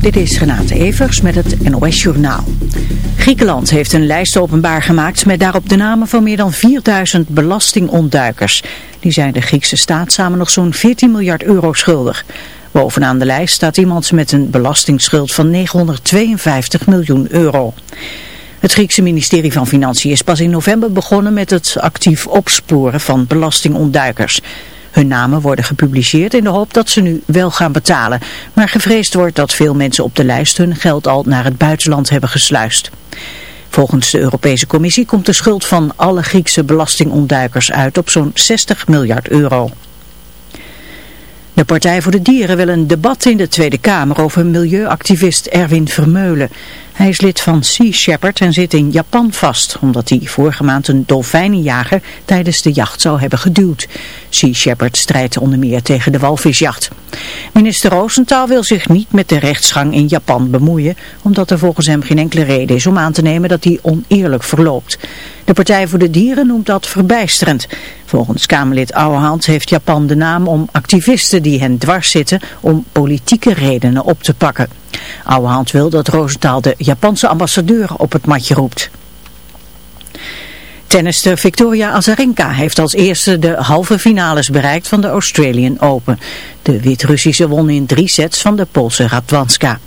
Dit is Renate Evers met het NOS Journaal. Griekenland heeft een lijst openbaar gemaakt met daarop de namen van meer dan 4000 belastingontduikers. Die zijn de Griekse staat samen nog zo'n 14 miljard euro schuldig. Bovenaan de lijst staat iemand met een belastingsschuld van 952 miljoen euro. Het Griekse ministerie van Financiën is pas in november begonnen met het actief opsporen van belastingontduikers. Hun namen worden gepubliceerd in de hoop dat ze nu wel gaan betalen. Maar gevreesd wordt dat veel mensen op de lijst hun geld al naar het buitenland hebben gesluist. Volgens de Europese Commissie komt de schuld van alle Griekse belastingontduikers uit op zo'n 60 miljard euro. De Partij voor de Dieren wil een debat in de Tweede Kamer over milieuactivist Erwin Vermeulen. Hij is lid van Sea Shepherd en zit in Japan vast, omdat hij vorige maand een dolfijnenjager tijdens de jacht zou hebben geduwd. Sea Shepherd strijdt onder meer tegen de walvisjacht. Minister Roosentaal wil zich niet met de rechtsgang in Japan bemoeien, omdat er volgens hem geen enkele reden is om aan te nemen dat hij oneerlijk verloopt. De Partij voor de Dieren noemt dat verbijsterend. Volgens Kamerlid Ouwehand heeft Japan de naam om activisten die hen dwars zitten om politieke redenen op te pakken. Ouwehand wil dat Roosentaal de Japanse ambassadeur op het matje roept. Tennister Victoria Azarenka heeft als eerste de halve finales bereikt van de Australian Open. De Wit-Russische won in drie sets van de Poolse Radwanska.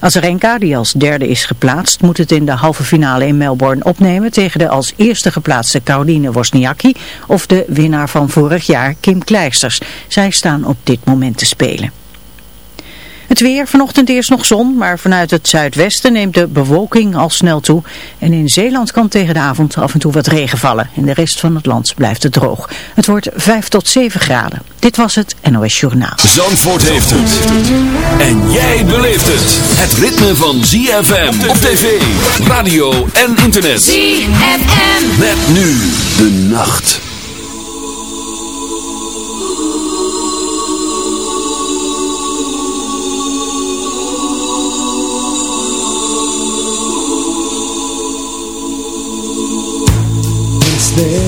Azarenka, die als derde is geplaatst, moet het in de halve finale in Melbourne opnemen tegen de als eerste geplaatste Caroline Wozniacki of de winnaar van vorig jaar Kim Kleisters. Zij staan op dit moment te spelen. Het weer, vanochtend eerst nog zon, maar vanuit het zuidwesten neemt de bewolking al snel toe. En in Zeeland kan tegen de avond af en toe wat regen vallen. In de rest van het land blijft het droog. Het wordt 5 tot 7 graden. Dit was het NOS Journaal. Zandvoort heeft het. En jij beleeft het. Het ritme van ZFM op tv, radio en internet. ZFM. Met nu de nacht. There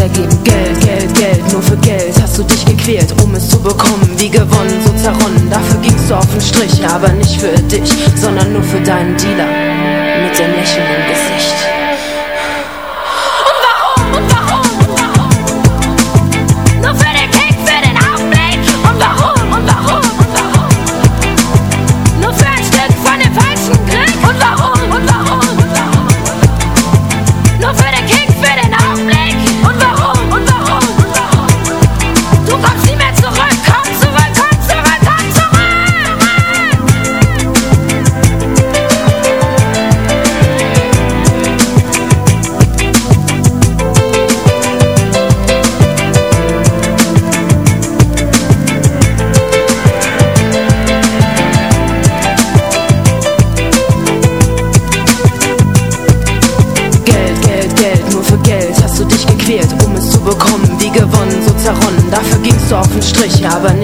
weitergeben. Geld, Geld, Geld, nur für Geld hast du dich gequält, um es zu bekommen. Wie gewonnen, so zerronnen, dafür gingst du auf den Strich, aber nicht für dich, sondern nur für deinen Dealer. Aber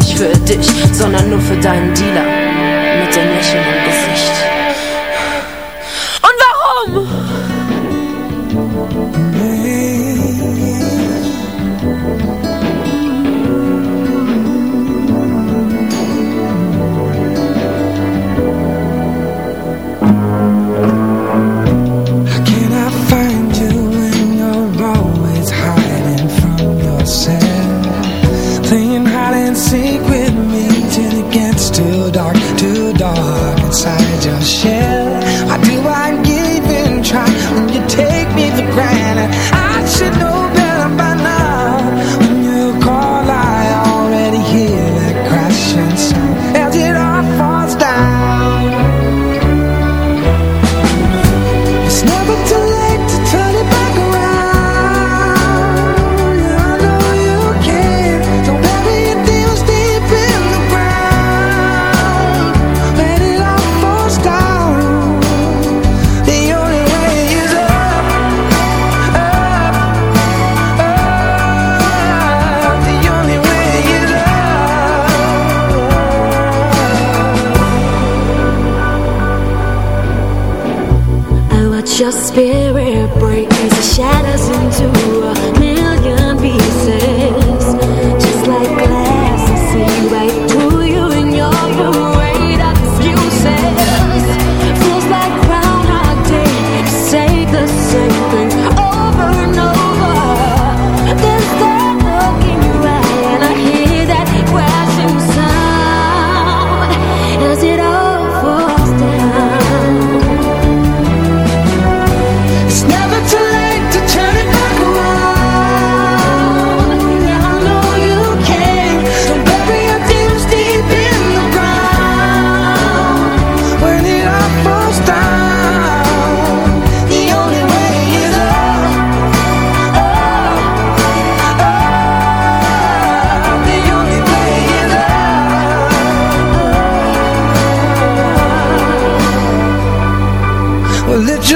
Religion.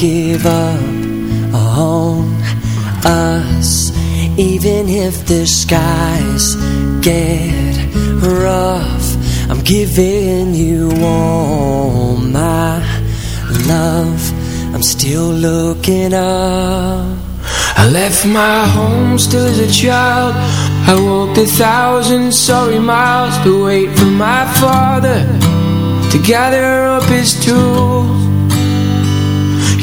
give up on us Even if the skies get rough. I'm giving you all my love. I'm still looking up. I left my home still as a child. I walked a thousand sorry miles To wait for my father To gather up his tools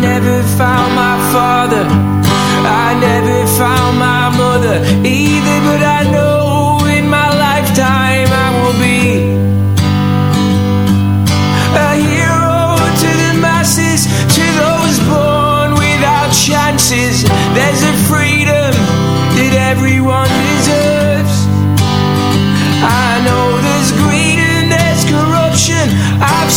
never found my father. I never found my mother either, but I know in my lifetime I will be a hero to the masses, to those born without chances. There's a free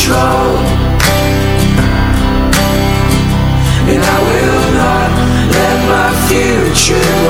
Be controlled. And I will not let my future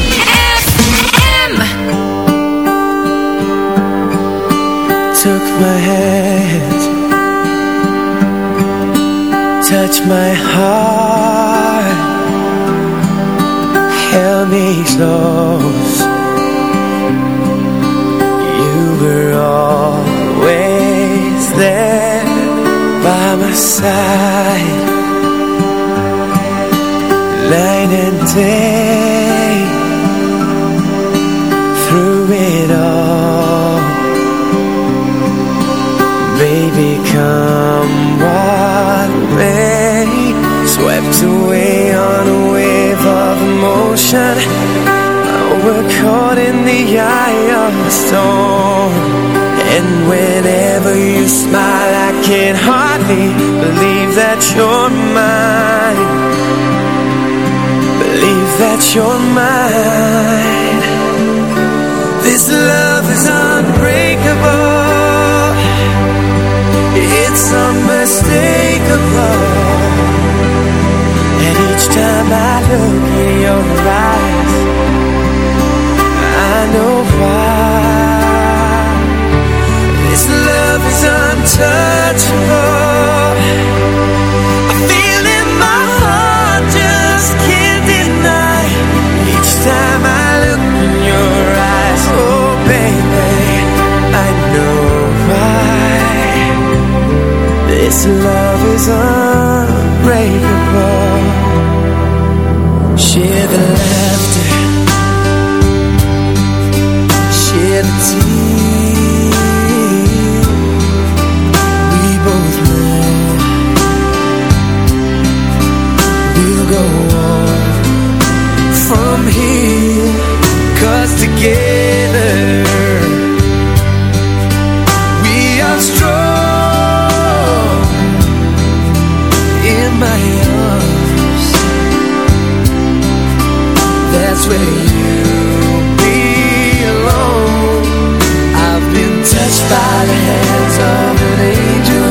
My hand Touch my heart. Held me close. You were always there By my side. Night and day Swept away on a wave of emotion. We're caught in the eye of the storm. And whenever you smile I can hardly believe that you're mine. Believe that you're mine. This love is unbreakable. It's unmistakable look in your eyes I know why This love is untouchable I feel in my heart just can't deny Each time I look in your eyes Oh baby I know why this love is unbreakable Share the laughter. Share the tears. We both know We'll go on from here. Cause together We are strong by the hands of an angel.